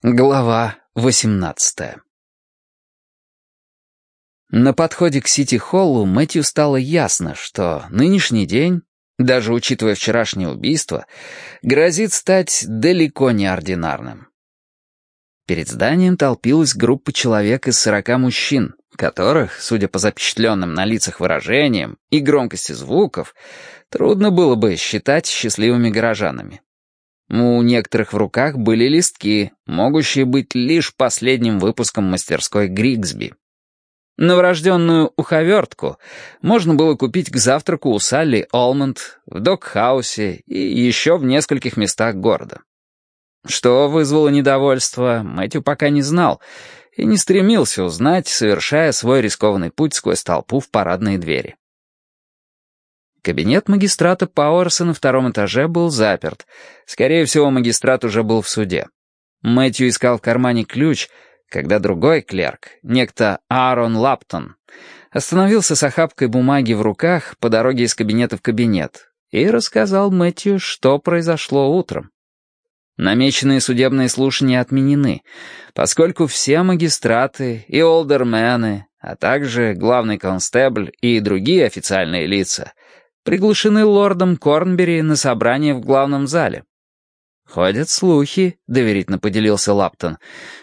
Глава 18 На подходе к Сити-Холлу Мэтью стало ясно, что нынешний день, даже учитывая вчерашнее убийство, грозит стать далеко не ординарным. Перед зданием толпилась группа человек из сорока мужчин, которых, судя по запечатленным на лицах выражениям и громкости звуков, трудно было бы считать счастливыми горожанами. У некоторых в руках были листки, могущие быть лишь последним выпуском мастерской Григсби. Новорожденную уховертку можно было купить к завтраку у Салли Олмонд, в Докхаусе и еще в нескольких местах города. Что вызвало недовольство, Мэтью пока не знал и не стремился узнать, совершая свой рискованный путь сквозь толпу в парадные двери. Кабинет магистрата Пауэрса на втором этаже был заперт. Скорее всего, магистрат уже был в суде. Мэтью искал в кармане ключ, когда другой клерк, некто Аарон Лаптон, остановился с охапкой бумаги в руках по дороге из кабинета в кабинет и рассказал Мэтью, что произошло утром. Намеченные судебные слушания отменены, поскольку все магистраты и олдермены, а также главный констебль и другие официальные лица приглашены лордом Корнбери на собрание в главном зале. «Ходят слухи», — доверительно поделился Лаптон,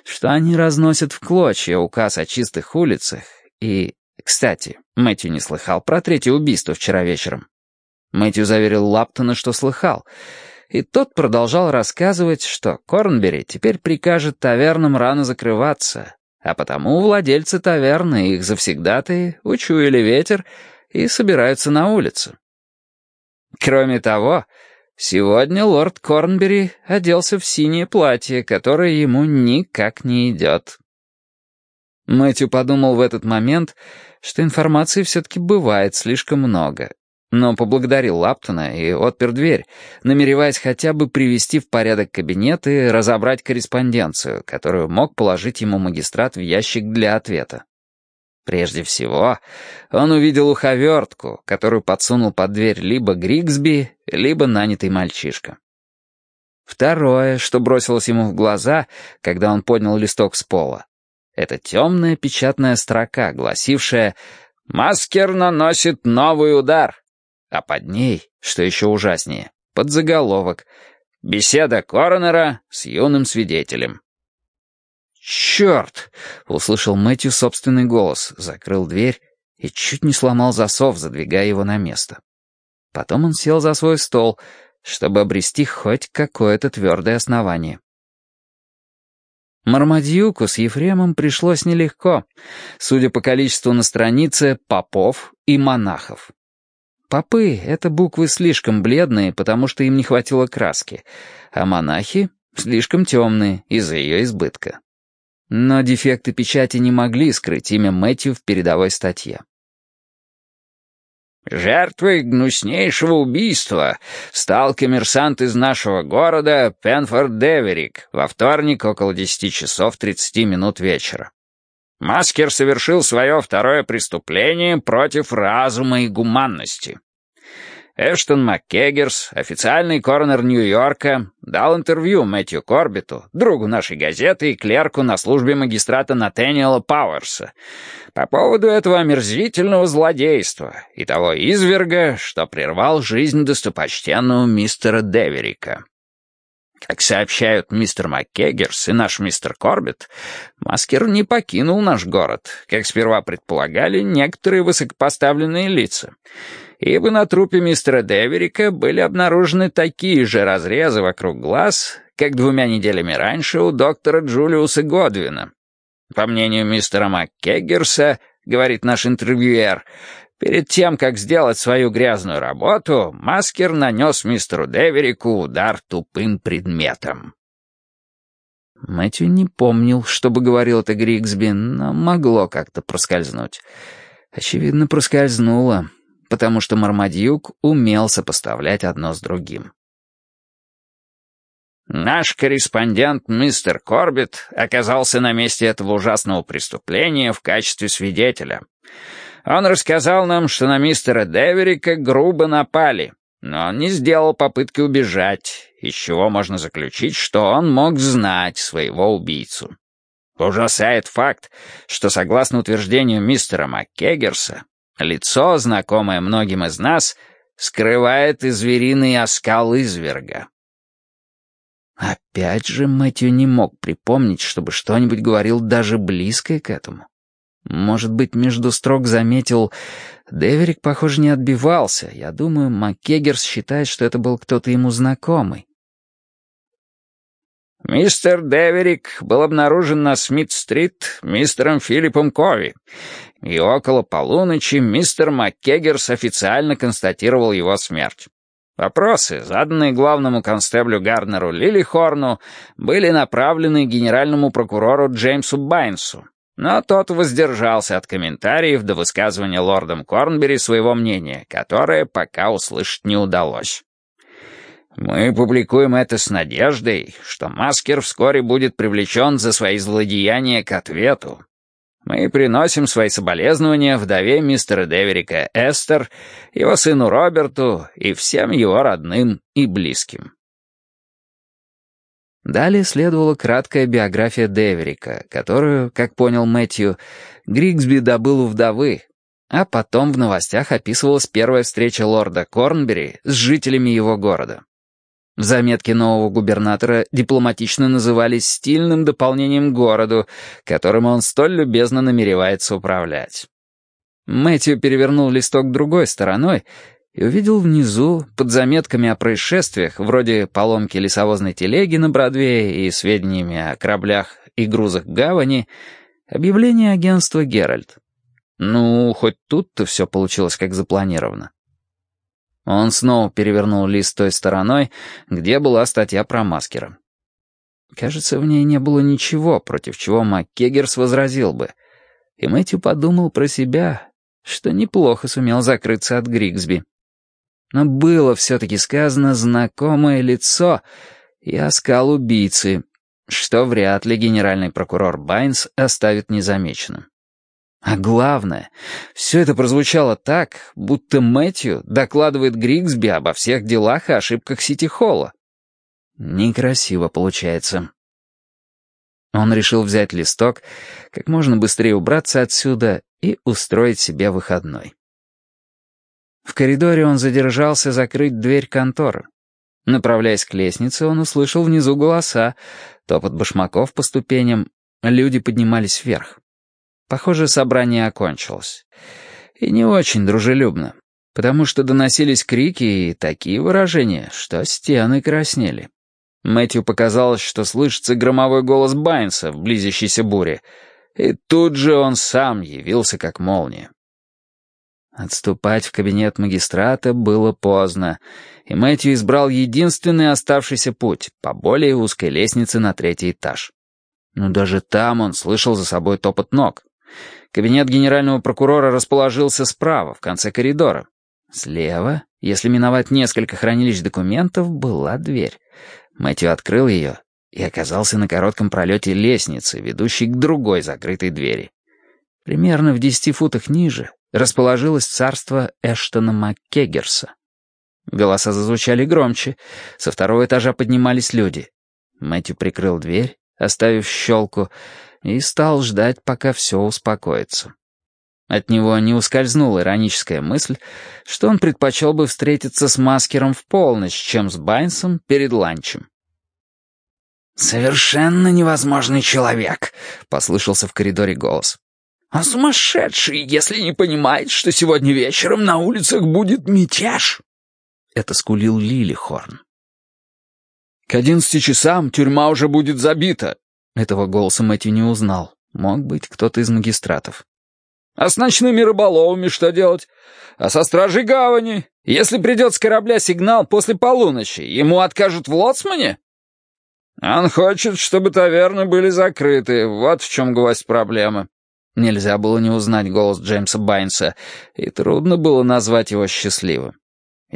«что они разносят в клочья указ о чистых улицах. И, кстати, Мэтью не слыхал про третье убийство вчера вечером». Мэтью заверил Лаптона, что слыхал, и тот продолжал рассказывать, что Корнбери теперь прикажет тавернам рано закрываться, а потому владельцы таверны и их завсегдатые учуяли ветер и собираются на улицу. Кроме того, сегодня лорд Корнбери оделся в синее платье, которое ему никак не идет. Мэтью подумал в этот момент, что информации все-таки бывает слишком много, но поблагодарил Лаптона и отпер дверь, намереваясь хотя бы привести в порядок кабинет и разобрать корреспонденцию, которую мог положить ему магистрат в ящик для ответа. Прежде всего, он увидел уховертку, которую подсунул под дверь либо Григсби, либо нанятый мальчишка. Второе, что бросилось ему в глаза, когда он поднял листок с пола, это темная печатная строка, гласившая «Маскер наносит новый удар», а под ней, что еще ужаснее, под заголовок «Беседа коронера с юным свидетелем». «Черт!» — услышал Мэтью собственный голос, закрыл дверь и чуть не сломал засов, задвигая его на место. Потом он сел за свой стол, чтобы обрести хоть какое-то твердое основание. Мармадьюку с Ефремом пришлось нелегко, судя по количеству на странице попов и монахов. Попы — это буквы слишком бледные, потому что им не хватило краски, а монахи — слишком темные из-за ее избытка. Но дефекты печати не могли скрыть имя Мэтью в передовой статье. Жертвой гнуснейшего убийства стал коммерсант из нашего города Пенфорд Деверик во вторник около 10 часов 30 минут вечера. Маскер совершил свое второе преступление против разума и гуманности. Эштон МакКеггерс, официальный коронер Нью-Йорка, дал интервью Мэтью Корбиту, другу нашей газеты и клерку на службе магистрата Натэниела Пауэрса, по поводу этого омерзительного злодейства и того изверга, что прервал жизнь достопочтенного мистера Деверика. Как сообщают мистер МакКеггерс и наш мистер Корбит, Маскер не покинул наш город, как сперва предполагали некоторые высокопоставленные лица — ибо на трупе мистера Деверика были обнаружены такие же разрезы вокруг глаз, как двумя неделями раньше у доктора Джулиуса Годвина. По мнению мистера МакКеггерса, говорит наш интервьюер, перед тем, как сделать свою грязную работу, Маскер нанес мистеру Деверику удар тупым предметом. Мэтью не помнил, чтобы говорил это Григсби, но могло как-то проскользнуть. Очевидно, проскользнуло потому что Мармадьюк умел сопоставлять одно с другим. Наш корреспондент мистер Корбит оказался на месте этого ужасного преступления в качестве свидетеля. Он рассказал нам, что на мистера Деверика грубо напали, но он не сделал попытки убежать, из чего можно заключить, что он мог знать своего убийцу. Ужасает факт, что, согласно утверждению мистера МакКеггерса, лицо, знакомое многим из нас, скрывает и звериный оскал изверга. Опять же Мэтью не мог припомнить, чтобы что-нибудь говорил даже близкое к этому. Может быть, между строк заметил... Деверик, похоже, не отбивался. Я думаю, МакКеггерс считает, что это был кто-то ему знакомый. «Мистер Деверик был обнаружен на Смит-стрит мистером Филиппом Кови, и около полуночи мистер МакКеггерс официально констатировал его смерть. Вопросы, заданные главному констеблю Гарнеру Лилихорну, были направлены генеральному прокурору Джеймсу Байнсу, но тот воздержался от комментариев до высказывания лордом Корнбери своего мнения, которое пока услышать не удалось. Мы публикуем это с надеждой, что Маскер вскоре будет привлечен за свои злодеяния к ответу, мы приносим свои соболезнования вдове мистера Деверика Эстер, его сыну Роберту и всем его родным и близким. Далее следовала краткая биография Деверика, которую, как понял Мэтью, Григсби добыл у вдовы, а потом в новостях описывалась первая встреча лорда Корнбери с жителями его города. В заметке нового губернатора дипломатично назывались стильным дополнением городу, которым он столь любезно намеревается управлять. Мэтью перевернул листок другой стороной и увидел внизу, под заметками о происшествиях, вроде поломки лесовозной телеги на Бродвее и сведениями о кораблях и грузах гавани, объявление агентства «Геральт». Ну, хоть тут-то все получилось как запланировано. Он снова перевернул лист той стороной, где была статья про маскера. Кажется, в ней не было ничего, против чего МакКеггерс возразил бы. И Мэтью подумал про себя, что неплохо сумел закрыться от Григсби. Но было все-таки сказано «знакомое лицо» и оскал убийцы, что вряд ли генеральный прокурор Байнс оставит незамеченным. А главное, все это прозвучало так, будто Мэтью докладывает Григсби обо всех делах и ошибках Сити-Холла. Некрасиво получается. Он решил взять листок, как можно быстрее убраться отсюда и устроить себе выходной. В коридоре он задержался закрыть дверь конторы. Направляясь к лестнице, он услышал внизу голоса, топот башмаков по ступеням, люди поднимались вверх. Похоже, собрание окончилось. И не очень дружелюбно, потому что доносились крики и такие выражения, что стены краснели. Мэтью показалось, что слышится громовой голос Байнса в близящейся буре, и тут же он сам явился как молния. Отступать в кабинет магистрата было поздно, и Мэтью избрал единственный оставшийся путь по более узкой лестнице на третий этаж. Но даже там он слышал за собой топот ног. Кабинет генерального прокурора расположился справа, в конце коридора. Слева, если миновать несколько хранилищ документов, была дверь. Мэтью открыл ее и оказался на коротком пролете лестницы, ведущей к другой закрытой двери. Примерно в десяти футах ниже расположилось царство Эштона МакКеггерса. Голоса зазвучали громче, со второго этажа поднимались люди. Мэтью прикрыл дверь, оставив щелку, и стал ждать, пока все успокоится. От него не ускользнула ироническая мысль, что он предпочел бы встретиться с Маскером в полночь, чем с Байнсом перед ланчем. «Совершенно невозможный человек», — послышался в коридоре голос. «А сумасшедший, если не понимает, что сегодня вечером на улицах будет мятеж!» Это скулил Лилихорн. «К одиннадцати часам тюрьма уже будет забита», этого голоса Мэтью не узнал. Мог быть кто-то из магистратов. «А с ночными рыболовами что делать? А со стражей гавани? Если придет с корабля сигнал после полуночи, ему откажут в лоцмане?» «Он хочет, чтобы таверны были закрыты. Вот в чем гвоздь проблемы». Нельзя было не узнать голос Джеймса Байнса, и трудно было назвать его счастливым.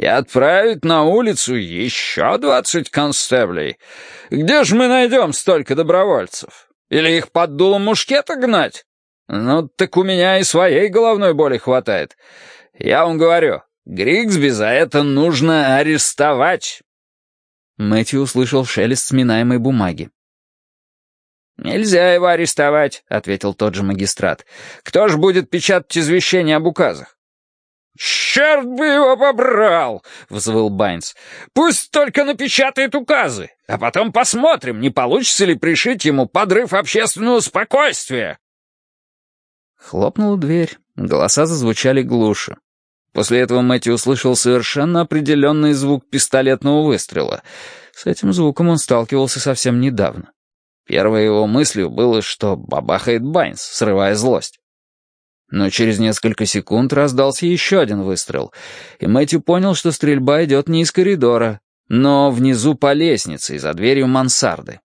«И отправить на улицу еще двадцать констеблей? Где же мы найдем столько добровольцев? Или их под дулом мушкета гнать? Ну, так у меня и своей головной боли хватает. Я вам говорю, Григсби за это нужно арестовать!» Мэтью услышал шелест сминаемой бумаги. «Нельзя его арестовать», — ответил тот же магистрат. «Кто ж будет печатать извещение об указах?» «Черт бы его побрал!» — взвыл Байнс. «Пусть только напечатает указы, а потом посмотрим, не получится ли пришить ему подрыв общественного спокойствия». Хлопнула дверь, голоса зазвучали глуше. После этого Мэтью услышал совершенно определенный звук пистолетного выстрела. С этим звуком он сталкивался совсем недавно. Первой его мыслью было, что бабахает Байнс, срывая злость. Но через несколько секунд раздался еще один выстрел, и Мэтью понял, что стрельба идет не из коридора, но внизу по лестнице за дверью мансарды.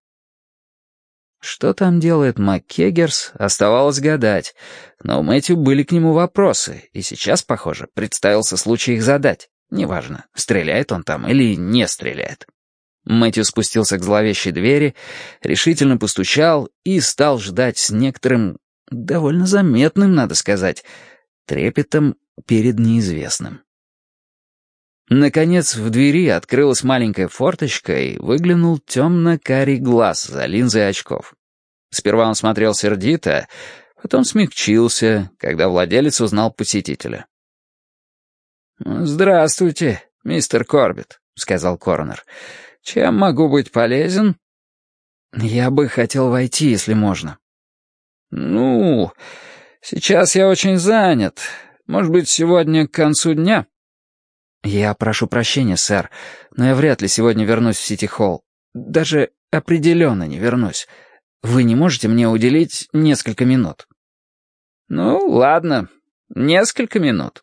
Что там делает МакКеггерс, оставалось гадать, но у Мэтью были к нему вопросы, и сейчас, похоже, представился случай их задать. Неважно, стреляет он там или не стреляет. Мэтью спустился к зловещей двери, решительно постучал и стал ждать с некоторым довольно заметным, надо сказать, трепетом перед неизвестным. Наконец в двери открылась маленькая форточка и выглянул темно-карий глаз за линзой очков. Сперва он смотрел сердито, потом смягчился, когда владелец узнал посетителя. «Здравствуйте, мистер Корбет», — сказал коронер. «Чем могу быть полезен?» «Я бы хотел войти, если можно». «Ну, сейчас я очень занят. Может быть, сегодня к концу дня?» «Я прошу прощения, сэр, но я вряд ли сегодня вернусь в Сити-Холл. Даже определенно не вернусь. Вы не можете мне уделить несколько минут?» «Ну, ладно, несколько минут».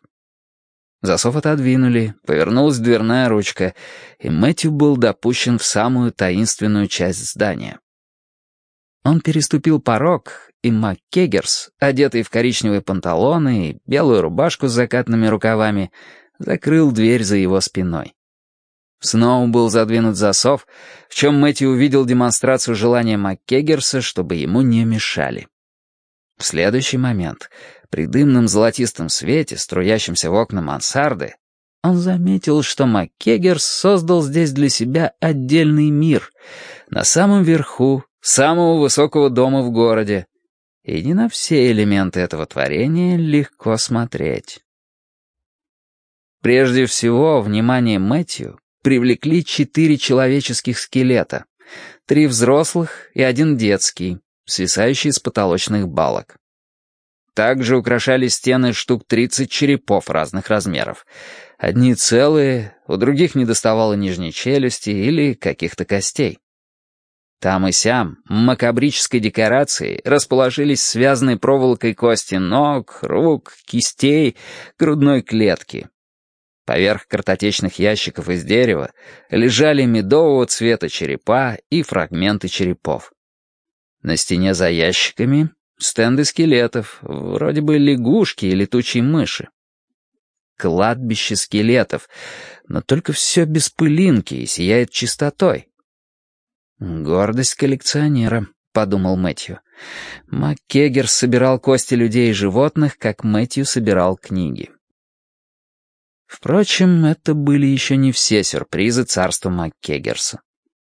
Засов отодвинули, повернулась дверная ручка, и Мэтью был допущен в самую таинственную часть здания. Он переступил порог, и МакКеггерс, одетый в коричневые панталоны и белую рубашку с закатными рукавами, закрыл дверь за его спиной. Снова был задвинут засов, в чем Мэтью увидел демонстрацию желания МакКеггерса, чтобы ему не мешали. В следующий момент, при дымном золотистом свете, струящемся в окна мансарды, он заметил, что МакКеггерс создал здесь для себя отдельный мир, на самом верху самого высокого дома в городе, и не на все элементы этого творения легко смотреть. Прежде всего, внимание Мэтью привлекли четыре человеческих скелета, три взрослых и один детский, свисающий с потолочных балок. Также украшали стены штук 30 черепов разных размеров. Одни целые, у других недоставало нижней челюсти или каких-то костей. Там и сям, макабрической декорацией, расположились связанные проволокой кости ног, рук, кистей, грудной клетки. Поверх картотечных ящиков из дерева лежали медового цвета черепа и фрагменты черепов. На стене за ящиками стенды скелетов, вроде бы лягушки и летучей мыши. Кладбище скелетов, но только все без пылинки и сияет чистотой. «Гордость коллекционера», — подумал Мэтью. МакКегер собирал кости людей и животных, как Мэтью собирал книги. Впрочем, это были еще не все сюрпризы царства МакКегерса.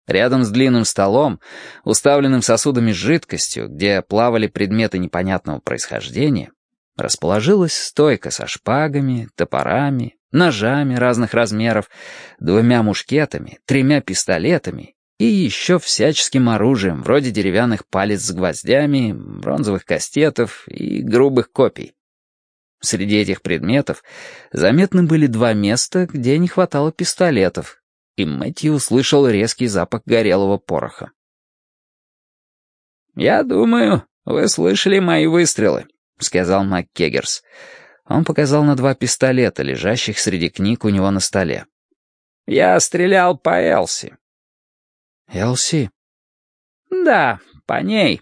Рядом с длинным столом, уставленным сосудами с жидкостью, где плавали предметы непонятного происхождения, расположилась стойка со шпагами, топорами, ножами разных размеров, двумя мушкетами, тремя пистолетами и еще всяческим оружием, вроде деревянных палец с гвоздями, бронзовых кастетов и грубых копий. Среди этих предметов заметны были два места, где не хватало пистолетов, и Мэтью услышал резкий запах горелого пороха. «Я думаю, вы слышали мои выстрелы», — сказал МакКеггерс. Он показал на два пистолета, лежащих среди книг у него на столе. «Я стрелял по Элси. «Элси?» «Да, по ней».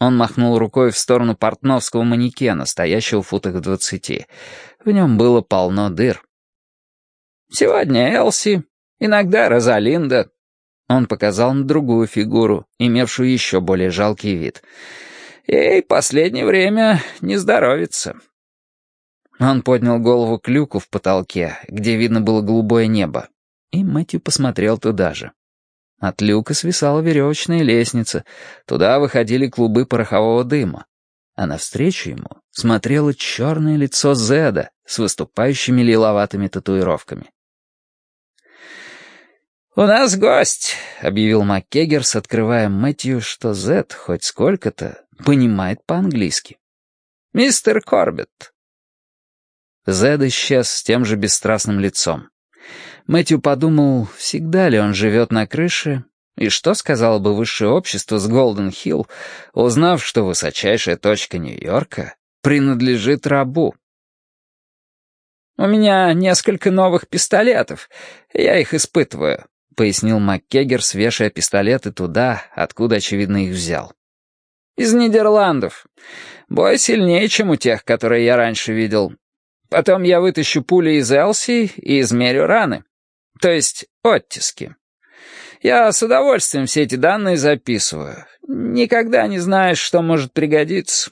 Он махнул рукой в сторону портновского манекена, стоящего в футах в двадцати. В нем было полно дыр. «Сегодня Элси, иногда Розалинда». Он показал на другую фигуру, имевшую еще более жалкий вид. «Ей последнее время не здоровится». Он поднял голову к люку в потолке, где видно было голубое небо, и Мэтью посмотрел туда же. От люка свисала веревочная лестница, туда выходили клубы порохового дыма, а навстречу ему смотрело черное лицо Зеда с выступающими лиловатыми татуировками. «У нас гость», — объявил МакКеггерс, открывая Мэтью, что Зед хоть сколько-то понимает по-английски. «Мистер Корбетт». Зед исчез с тем же бесстрастным лицом. Мэтью подумал, всегда ли он живет на крыше, и что сказало бы высшее общество с Голден-Хилл, узнав, что высочайшая точка Нью-Йорка принадлежит рабу. «У меня несколько новых пистолетов, я их испытываю», — пояснил МакКегер, свешая пистолеты туда, откуда, очевидно, их взял. «Из Нидерландов. Бой сильнее, чем у тех, которые я раньше видел. Потом я вытащу пули из Элси и измерю раны. То есть оттиски. Я с удовольствием все эти данные записываю. Никогда не знаешь, что может пригодиться».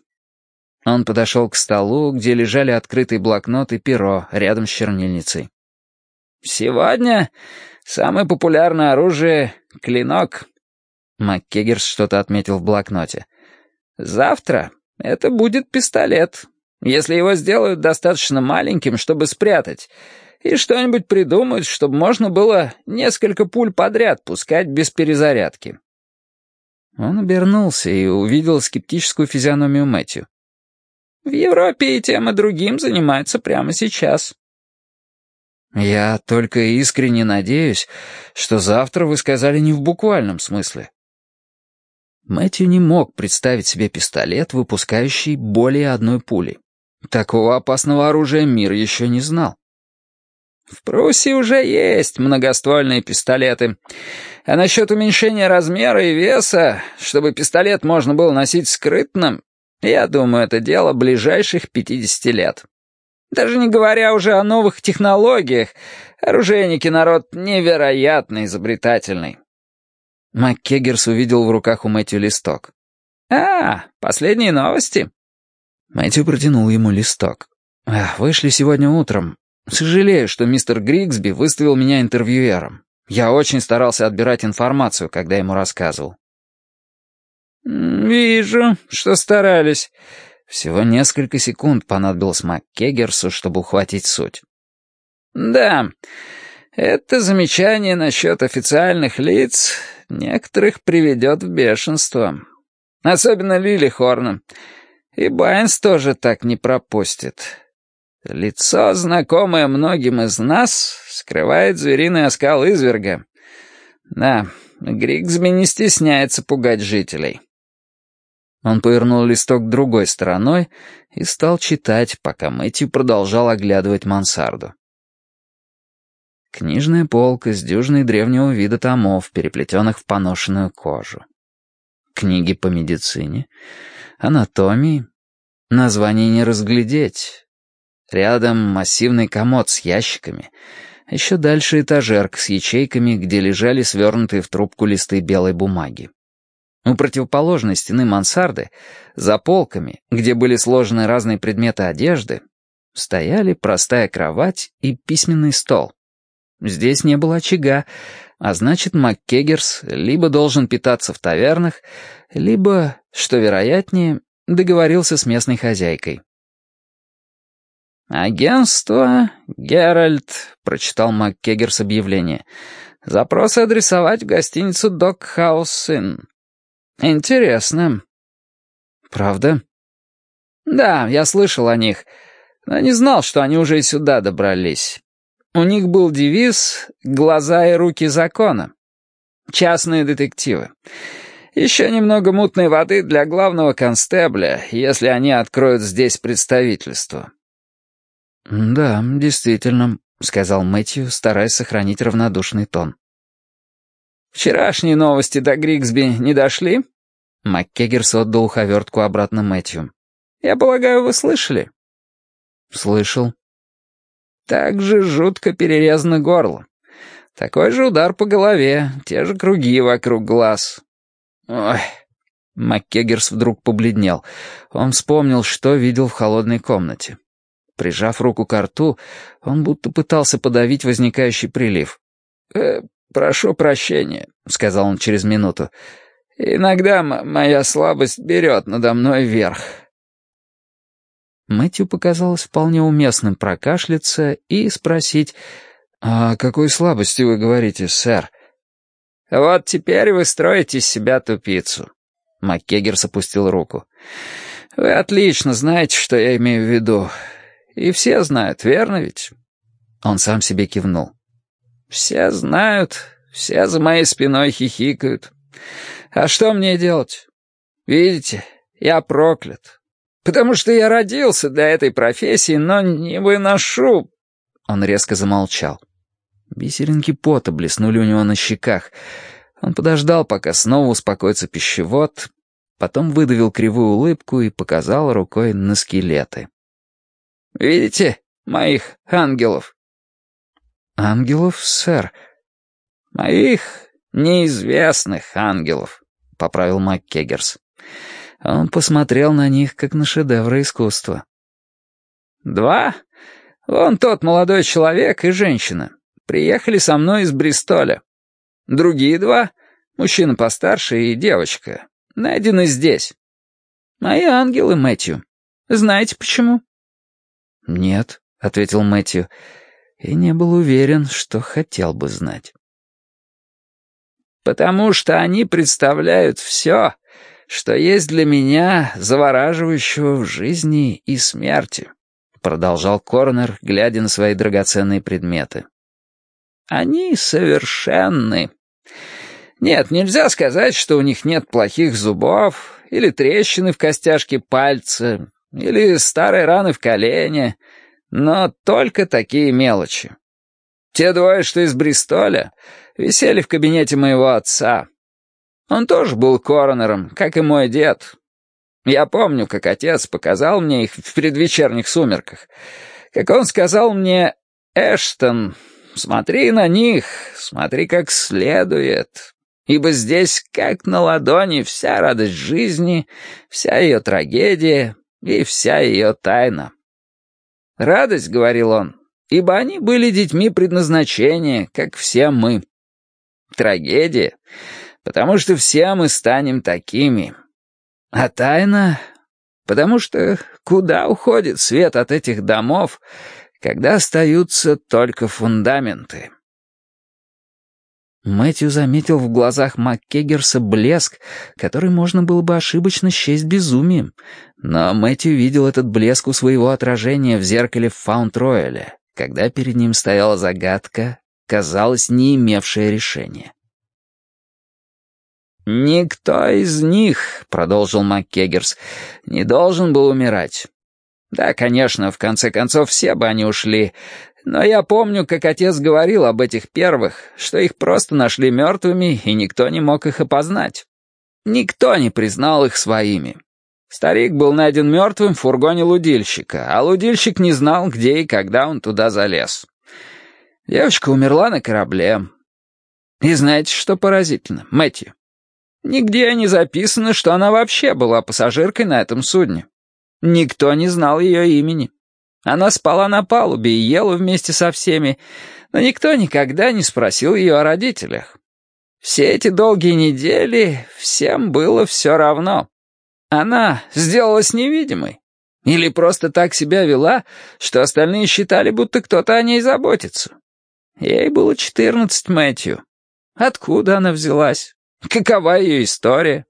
Он подошел к столу, где лежали открытый блокнот и перо рядом с чернильницей. «Сегодня Самое популярное оружие — клинок. МакКеггерс что-то отметил в блокноте. Завтра это будет пистолет, если его сделают достаточно маленьким, чтобы спрятать, и что-нибудь придумают, чтобы можно было несколько пуль подряд пускать без перезарядки. Он обернулся и увидел скептическую физиономию Мэтью. «В Европе и тем и другим занимаются прямо сейчас. «Я только искренне надеюсь, что завтра вы сказали не в буквальном смысле». Мэтью не мог представить себе пистолет, выпускающий более одной пули. Такого опасного оружия мир еще не знал. В Пруссии уже есть многоствольные пистолеты. А насчет уменьшения размера и веса, чтобы пистолет можно было носить скрытным, я думаю, это дело ближайших 50 лет. Даже не говоря уже о новых технологиях, оружейники народ невероятно изобретательный. МакКеггерс увидел в руках у Мэтью листок. «А, последние новости?» Мэтью протянул ему листок. «Вышли сегодня утром. Сожалею, что мистер Григсби выставил меня интервьюером. Я очень старался отбирать информацию, когда ему рассказывал». «Вижу, что старались. Всего несколько секунд понадобилось МакКеггерсу, чтобы ухватить суть. «Да, это замечание насчет официальных лиц некоторых приведет в бешенство. Особенно Лили Хорна. И Байнс тоже так не пропустит. Лицо, знакомое многим из нас, скрывает звериный оскал изверга. Да, Григсби не стесняется пугать жителей». Он повернул листок другой стороной и стал читать, пока Мэтью продолжал оглядывать мансарду. Книжная полка с дюжиной древнего вида томов, переплетенных в поношенную кожу. Книги по медицине, анатомии. Названий не разглядеть. Рядом массивный комод с ящиками. Еще дальше этажерка с ячейками, где лежали свернутые в трубку листы белой бумаги. У противоположной стены мансарды, за полками, где были сложены разные предметы одежды, стояли простая кровать и письменный стол. Здесь не было очага, а значит, МакКеггерс либо должен питаться в тавернах, либо, что вероятнее, договорился с местной хозяйкой. «Агентство Геральт», — прочитал МакКеггерс объявление, — «запрос адресовать в гостиницу «Докхаус Инн». «Интересно». «Правда?» «Да, я слышал о них, но не знал, что они уже и сюда добрались. У них был девиз «Глаза и руки закона». Частные детективы. Еще немного мутной воды для главного констебля, если они откроют здесь представительство». «Да, действительно», — сказал Мэтью, стараясь сохранить равнодушный тон. «Вчерашние новости до Григсби не дошли?» МакКеггерс отдал уховертку обратно Мэтью. «Я полагаю, вы слышали?» «Слышал». «Так же жутко перерезано горло. Такой же удар по голове, те же круги вокруг глаз. Ой...» МакКеггерс вдруг побледнел. Он вспомнил, что видел в холодной комнате. Прижав руку к рту, он будто пытался подавить возникающий прилив. «Э, «Прошу прощения», — сказал он через минуту. «Иногда моя слабость берет надо мной верх». Мэтью показалось вполне уместным прокашляться и спросить, «О какой слабости вы говорите, сэр?» «Вот теперь вы строите из себя тупицу». МакКеггерс опустил руку. «Вы отлично знаете, что я имею в виду. И все знают, верно ведь?» Он сам себе кивнул. «Все знают, все за моей спиной хихикают. А что мне делать? Видите, я проклят. Потому что я родился для этой профессии, но не выношу...» Он резко замолчал. Бисеринки пота блеснули у него на щеках. Он подождал, пока снова успокоится пищевод, потом выдавил кривую улыбку и показал рукой на скелеты. «Видите моих ангелов?» «Ангелов, сэр?» «Моих неизвестных ангелов», — поправил МакКеггерс. Он посмотрел на них, как на шедевры искусства. «Два? Вон тот молодой человек и женщина. Приехали со мной из Бристоля. Другие два, мужчина постарше и девочка, найдены здесь. Мои ангелы, Мэтью. Знаете почему?» «Нет», — ответил Мэтью, и не был уверен, что хотел бы знать. «Потому что они представляют все, что есть для меня завораживающего в жизни и смерти», — продолжал Корнер, глядя на свои драгоценные предметы. Они совершенны. Нет, нельзя сказать, что у них нет плохих зубов, или трещины в костяшке пальца, или старые раны в колене, но только такие мелочи. Те двое, что из Бристоля, висели в кабинете моего отца. Он тоже был коронером, как и мой дед. Я помню, как отец показал мне их в предвечерних сумерках. Как он сказал мне, «Эштон, Смотри на них, смотри как следует, ибо здесь, как на ладони, вся радость жизни, вся ее трагедия и вся ее тайна. Радость, — говорил он, — ибо они были детьми предназначения, как все мы. Трагедия, потому что все мы станем такими. А тайна, потому что куда уходит свет от этих домов, когда остаются только фундаменты. Мэтью заметил в глазах МакКеггерса блеск, который можно было бы ошибочно счесть безумием, но Мэтью видел этот блеск у своего отражения в зеркале в Фаунд-Рояле, когда перед ним стояла загадка, казалось, не имевшая решения. «Никто из них, — продолжил МакКеггерс, — не должен был умирать. Да, конечно, в конце концов, все бы они ушли. Но я помню, как отец говорил об этих первых, что их просто нашли мертвыми, и никто не мог их опознать. Никто не признал их своими. Старик был найден мертвым в фургоне лудильщика, а лудильщик не знал, где и когда он туда залез. Девочка умерла на корабле. И знаете, что поразительно, Мэтью? Нигде не записано, что она вообще была пассажиркой на этом судне. Никто не знал ее имени. Она спала на палубе и ела вместе со всеми, но никто никогда не спросил ее о родителях. Все эти долгие недели всем было все равно. Она сделалась невидимой. Или просто так себя вела, что остальные считали, будто кто-то о ней заботится. Ей было четырнадцать, Мэтью. Откуда она взялась? Какова ее история?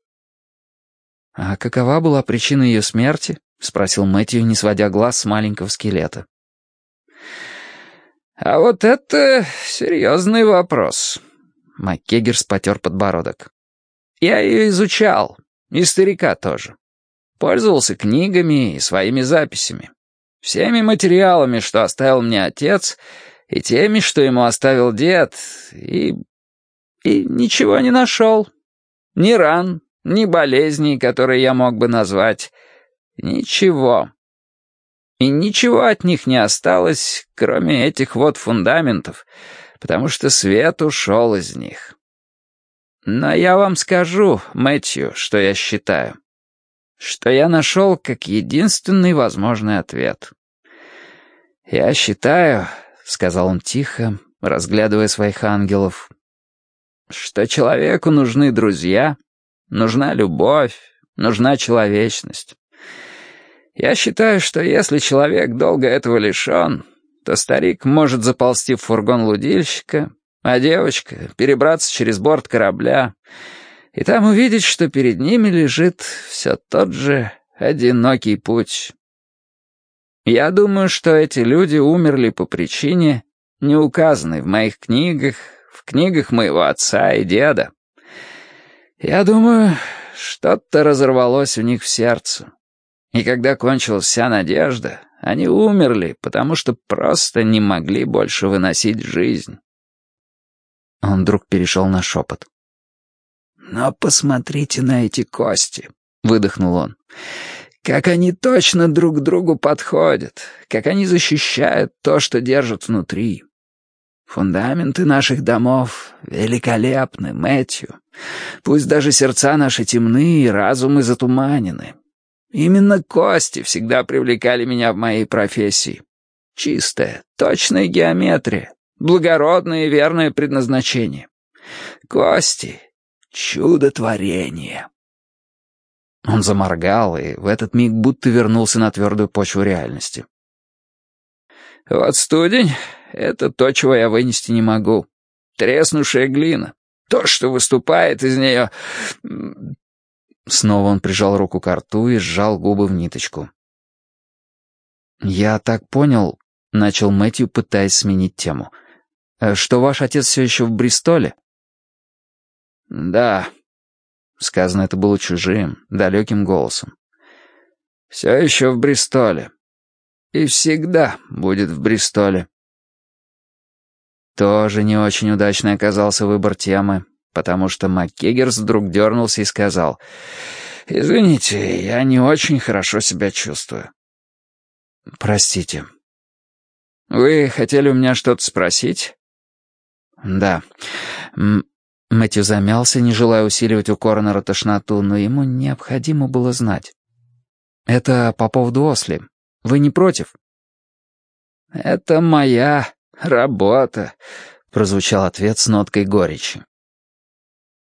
А какова была причина ее смерти? — спросил Мэтью, не сводя глаз с маленького скелета. «А вот это серьезный вопрос». МакКеггерс потер подбородок. «Я ее изучал, и старика тоже. Пользовался книгами и своими записями. Всеми материалами, что оставил мне отец, и теми, что ему оставил дед, и... и ничего не нашел. Ни ран, ни болезней, которые я мог бы назвать». Ничего. И ничего от них не осталось, кроме этих вот фундаментов, потому что свет ушел из них. Но я вам скажу, Мэтью, что я считаю. Что я нашел как единственный возможный ответ. «Я считаю», — сказал он тихо, разглядывая своих ангелов, «что человеку нужны друзья, нужна любовь, нужна человечность. Я считаю, что если человек долго этого лишен, то старик может заползти в фургон лудильщика, а девочка — перебраться через борт корабля и там увидеть, что перед ними лежит все тот же одинокий путь. Я думаю, что эти люди умерли по причине, не указанной в моих книгах, в книгах моего отца и деда. Я думаю, что-то разорвалось у них в сердце. И когда кончилась вся надежда, они умерли, потому что просто не могли больше выносить жизнь. Он вдруг перешел на шепот. «Но посмотрите на эти кости», — выдохнул он. «Как они точно друг к другу подходят, как они защищают то, что держат внутри. Фундаменты наших домов великолепны, Мэтью. Пусть даже сердца наши темны и разумы затуманены. Именно кости всегда привлекали меня в моей профессии. Чистая, точная геометрия, благородное и верное предназначение. Кости — чудотворение. Он заморгал и в этот миг будто вернулся на твердую почву реальности. «Вот студень — это то, чего я вынести не могу. Треснувшая глина. То, что выступает из нее... Снова он прижал руку к рту и сжал губы в ниточку. «Я так понял», — начал Мэтью, пытаясь сменить тему, «э, «что ваш отец все еще в Бристоле?» «Да», — сказано это было чужим, далеким голосом. «Все еще в Бристоле. И всегда будет в Бристоле». Тоже не очень удачный оказался выбор темы, потому что МакКеггерс вдруг дернулся и сказал, «Извините, я не очень хорошо себя чувствую». «Простите». «Вы хотели у меня что-то спросить?» «Да». Мэтью замялся, не желая усиливать у Коронера тошноту, но ему необходимо было знать. «Это по поводу Осли. Вы не против?» «Это моя работа», — прозвучал ответ с ноткой горечи.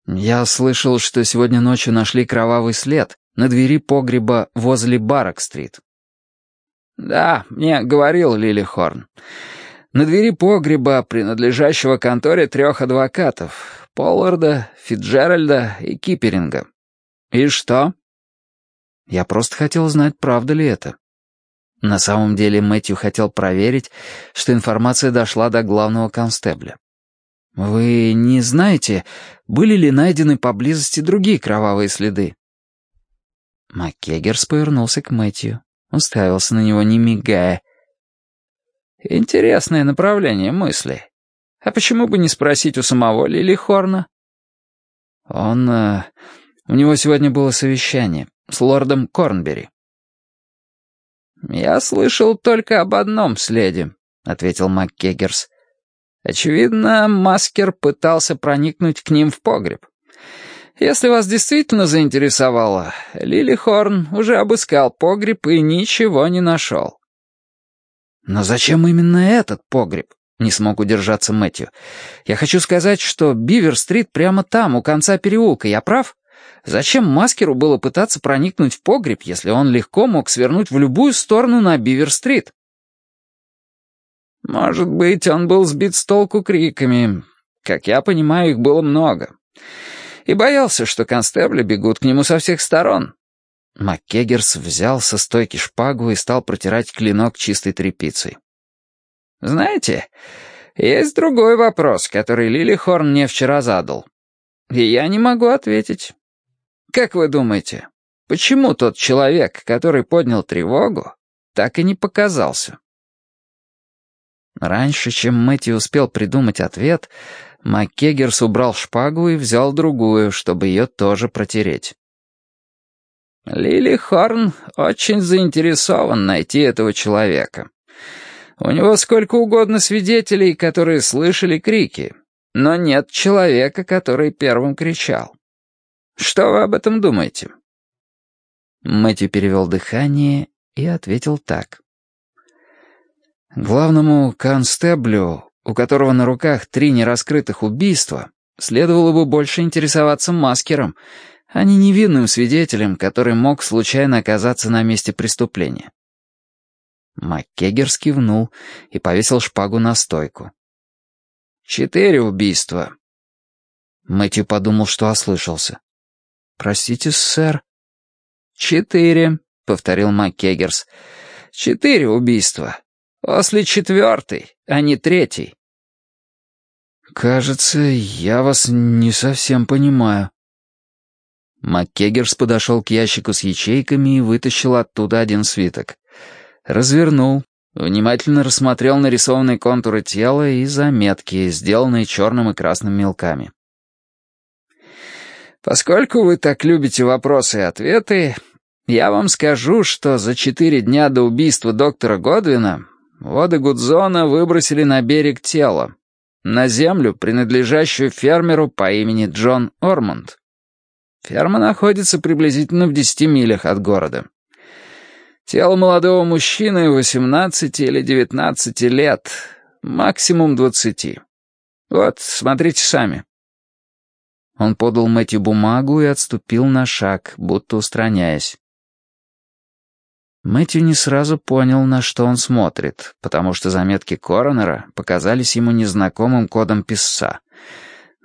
«Я слышал, что сегодня ночью нашли кровавый след на двери погреба возле Барак-стрит». «Да, мне говорил Лили Хорн. На двери погреба, принадлежащего конторе трех адвокатов, Полларда, Фитджеральда и Киперинга. И что?» «Я просто хотел знать, правда ли это». На самом деле Мэтью хотел проверить, что информация дошла до главного констебля. «Вы не знаете, были ли найдены поблизости другие кровавые следы?» Маккегерс повернулся к Мэтью, уставился на него, не мигая. «Интересное направление мысли. А почему бы не спросить у самого Лили Хорна?» «Он... Э, у него сегодня было совещание с лордом Корнбери». «Я слышал только об одном следе», — ответил МакКеггерс. Очевидно, Маскер пытался проникнуть к ним в погреб. Если вас действительно заинтересовало, Лили Хорн уже обыскал погреб и ничего не нашел. Но зачем именно этот погреб? Не смог удержаться Мэтью. Я хочу сказать, что Бивер-стрит прямо там, у конца переулка, я прав? Зачем Маскеру было пытаться проникнуть в погреб, если он легко мог свернуть в любую сторону на Бивер-стрит? Может быть, он был сбит с толку криками. Как я понимаю, их было много. И боялся, что констебли бегут к нему со всех сторон. МакКеггерс взял со стойки шпагу и стал протирать клинок чистой тряпицей. «Знаете, есть другой вопрос, который Лили Хорн мне вчера задал. И я не могу ответить. Как вы думаете, почему тот человек, который поднял тревогу, так и не показался?» Раньше, чем Мэтью успел придумать ответ, МакКеггерс убрал шпагу и взял другую, чтобы ее тоже протереть. Лили Хорн очень заинтересован найти этого человека. У него сколько угодно свидетелей, которые слышали крики, но нет человека, который первым кричал. Что вы об этом думаете?» Мэтью перевел дыхание и ответил так. Главному констеблю, у которого на руках три нераскрытых убийства, следовало бы больше интересоваться маскером, а не невинным свидетелем, который мог случайно оказаться на месте преступления. Маккегер скивнул и повесил шпагу на стойку. «Четыре убийства». Мэтью подумал, что ослышался. «Простите, сэр». «Четыре», — повторил МакКеггерс. «Четыре убийства. После четвертой, а не третий». «Кажется, я вас не совсем понимаю». МакКеггерс подошел к ящику с ячейками и вытащил оттуда один свиток. Развернул, внимательно рассмотрел нарисованные контуры тела и заметки, сделанные черным и красным мелками. «Поскольку вы так любите вопросы и ответы, я вам скажу, что за четыре дня до убийства доктора Годвина воды Гудзона выбросили на берег тело, на землю, принадлежащую фермеру по имени Джон Ормонд. Ферма находится приблизительно в десяти милях от города. Тело молодого мужчины 18 или 19 лет, максимум 20. Вот, смотрите сами. Он подал Мэтью бумагу и отступил на шаг, будто устраняясь. Мэтью не сразу понял, на что он смотрит, потому что заметки коронера показались ему незнакомым кодом писца.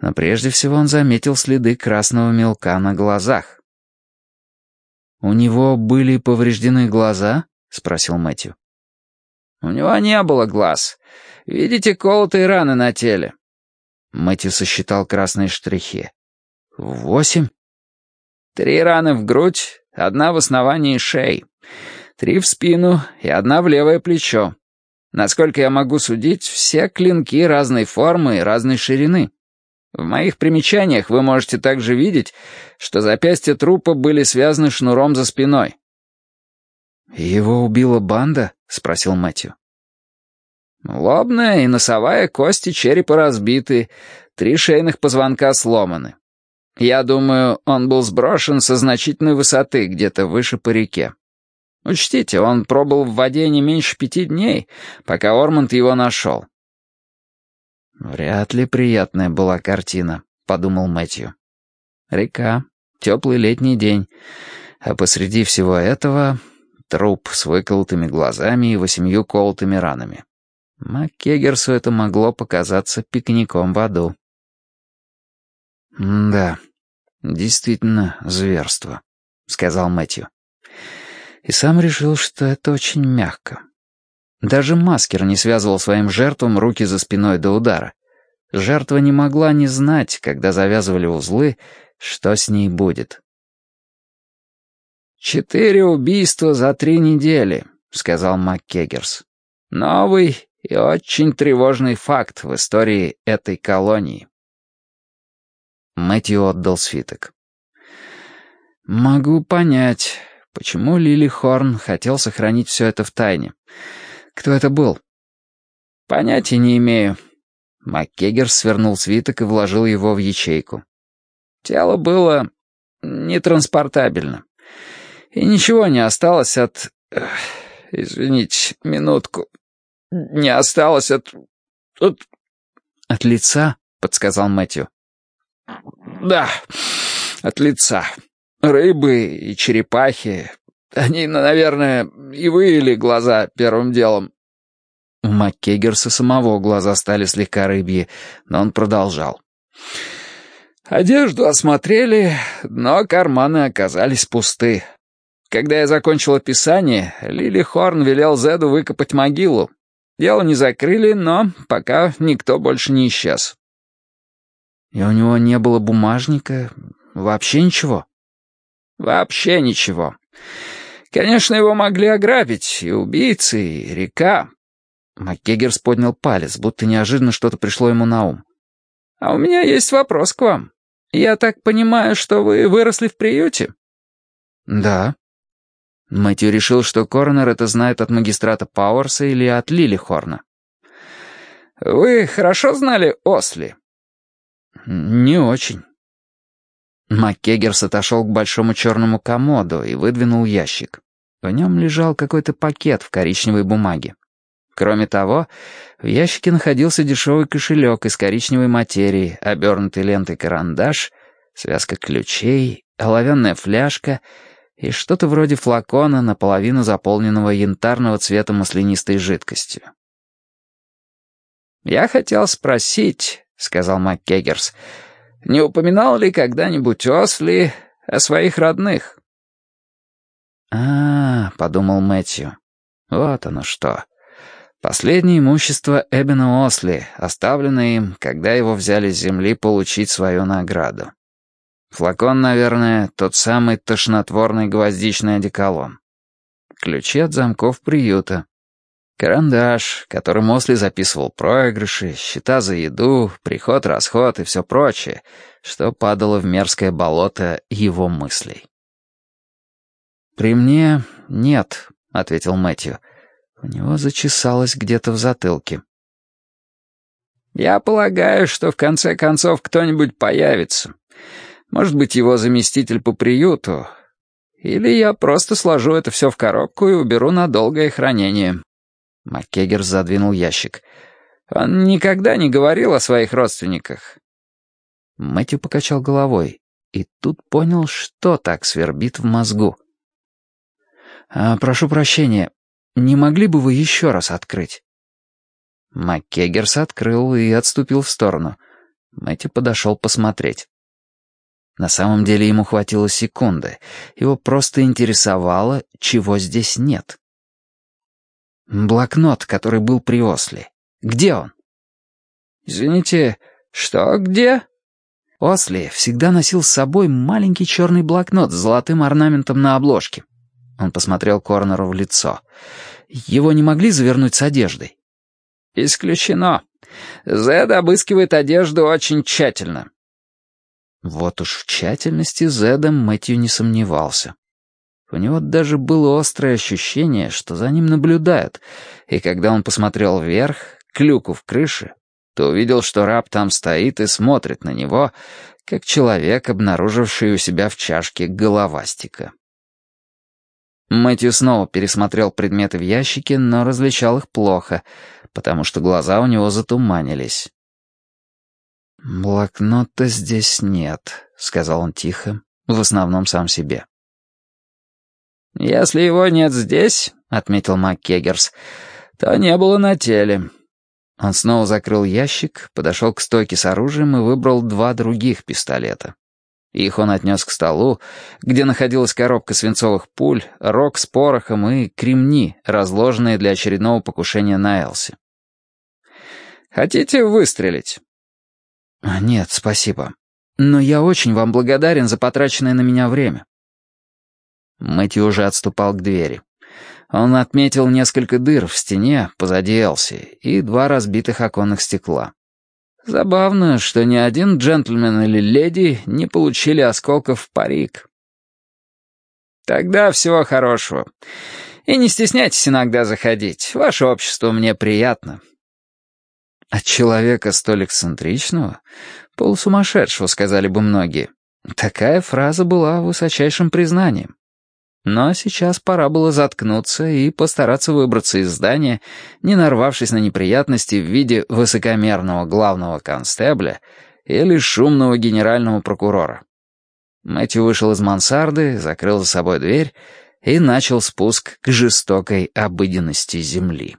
Но прежде всего он заметил следы красного мелка на глазах. «У него были повреждены глаза?» — спросил Мэтью. «У него не было глаз. Видите колотые раны на теле?» Мэтью сосчитал красные штрихи. «Восемь?» «Три раны в грудь, одна в основании шеи, три в спину и одна в левое плечо. Насколько я могу судить, все клинки разной формы и разной ширины. В моих примечаниях вы можете также видеть, что запястья трупа были связаны шнуром за спиной». «Его убила банда?» — спросил Мэтью. «Лобная и носовая кости черепа разбиты, три шейных позвонка сломаны. Я думаю, он был сброшен со значительной высоты, где-то выше по реке. Учтите, он пробыл в воде не меньше пяти дней, пока Ормонд его нашел. «Вряд ли приятная была картина», — подумал Мэтью. «Река, теплый летний день, а посреди всего этого труп с выколотыми глазами и восемью колотыми ранами. Маккегерсу это могло показаться пикником в аду». «Да, действительно зверство», — сказал Мэтью. И сам решил, что это очень мягко. Даже маскер не связывал своим жертвам руки за спиной до удара. Жертва не могла не знать, когда завязывали узлы, что с ней будет. «Четыре убийства за три недели», — сказал МакКеггерс. «Новый и очень тревожный факт в истории этой колонии». Мэтью отдал свиток. «Могу понять, почему Лили Хорн хотел сохранить все это в тайне. Кто это был?» «Понятия не имею». МакКегер свернул свиток и вложил его в ячейку. «Тело было нетранспортабельно. И ничего не осталось от... Извините, минутку. Не осталось от... от... «От лица?» — подсказал Мэтью. «Да, от лица. Рыбы и черепахи. Они, наверное, и выели глаза первым делом». У Маккегерса самого глаза стали слегка рыбьи, но он продолжал. «Одежду осмотрели, но карманы оказались пусты. Когда я закончил описание, Лили Хорн велел Зеду выкопать могилу. Дело не закрыли, но пока никто больше не исчез. И у него не было бумажника? Вообще ничего? Вообще ничего. Конечно, его могли ограбить, и убийцы, и река. МакКеггерс поднял палец, будто неожиданно что-то пришло ему на ум. «А у меня есть вопрос к вам. Я так понимаю, что вы выросли в приюте?» «Да». Мэтью решил, что Корнер это знает от магистрата Пауэрса или от Лили Хорна. «Вы хорошо знали Осли?» «Не очень». МакКеггерс отошел к большому черному комоду и выдвинул ящик. В нем лежал какой-то пакет в коричневой бумаге. Кроме того, в ящике находился дешевый кошелек из коричневой материи, обернутый лентой карандаш, связка ключей, оловянная фляжка и что-то вроде флакона, наполовину заполненного янтарного цвета маслянистой жидкостью. «Я хотел спросить», — сказал МакКеггерс, — «не упоминал ли когда-нибудь Осли о своих родных?» «А, — подумал Мэтью, — вот оно что. Последнее имущество Эбена Осли, оставленное им, когда его взяли с земли получить свою награду. Флакон, наверное, тот самый тошнотворный гвоздичный одеколон. Ключи от замков приюта. Карандаш, которым Осли записывал проигрыши, счета за еду, приход-расход и все прочее, что падало в мерзкое болото его мыслей. «При мне нет», — ответил Мэтью. У него зачесалось где-то в затылке. «Я полагаю, что в конце концов кто-нибудь появится. Может быть, его заместитель по приюту. Или я просто сложу это все в коробку и уберу на долгое хранение». Маккегер задвинул ящик. «Он никогда не говорил о своих родственниках». Мэтью покачал головой и тут понял, что так свербит в мозгу. А, «Прошу прощения, не могли бы вы еще раз открыть?» МакКеггерс открыл и отступил в сторону. Мэтью подошел посмотреть. На самом деле ему хватило секунды. Его просто интересовало, чего здесь нет. Блокнот, который был при Осли. Где он? «Извините, что где?» Осли всегда носил с собой маленький черный блокнот с золотым орнаментом на обложке. Он посмотрел Корнеру в лицо. «Его не могли завернуть с одеждой?» «Исключено. Зед обыскивает одежду очень тщательно». Вот уж в тщательности Зедом Мэтью не сомневался. У него даже было острое ощущение, что за ним наблюдают, и когда он посмотрел вверх, к люку в крыше, то увидел, что раб там стоит и смотрит на него, как человек, обнаруживший у себя в чашке головастика. Мэтью снова пересмотрел предметы в ящике, но различал их плохо, потому что глаза у него затуманились. «Блокнота здесь нет», — сказал он тихо, в основном сам себе. «Если его нет здесь», — отметил МакКеггерс, — «то не было на теле». Он снова закрыл ящик, подошел к стойке с оружием и выбрал два других пистолета. Их он отнес к столу, где находилась коробка свинцовых пуль, рог с порохом и кремни, разложенные для очередного покушения на Элси. «Хотите выстрелить?» «Нет, спасибо. Но я очень вам благодарен за потраченное на меня время». Мэтью уже отступал к двери. Он отметил несколько дыр в стене позади Элси и два разбитых оконных стекла. Забавно, что ни один джентльмен или леди не получили осколков в парик. Тогда всего хорошего. И не стесняйтесь иногда заходить. Ваше общество мне приятно. От человека столь эксцентричного, полусумасшедшего, сказали бы многие, такая фраза была высочайшим признанием. Но сейчас пора было заткнуться и постараться выбраться из здания, не нарвавшись на неприятности в виде высокомерного главного констебля или шумного генерального прокурора. Мэтью вышел из мансарды, закрыл за собой дверь и начал спуск к жестокой обыденности земли.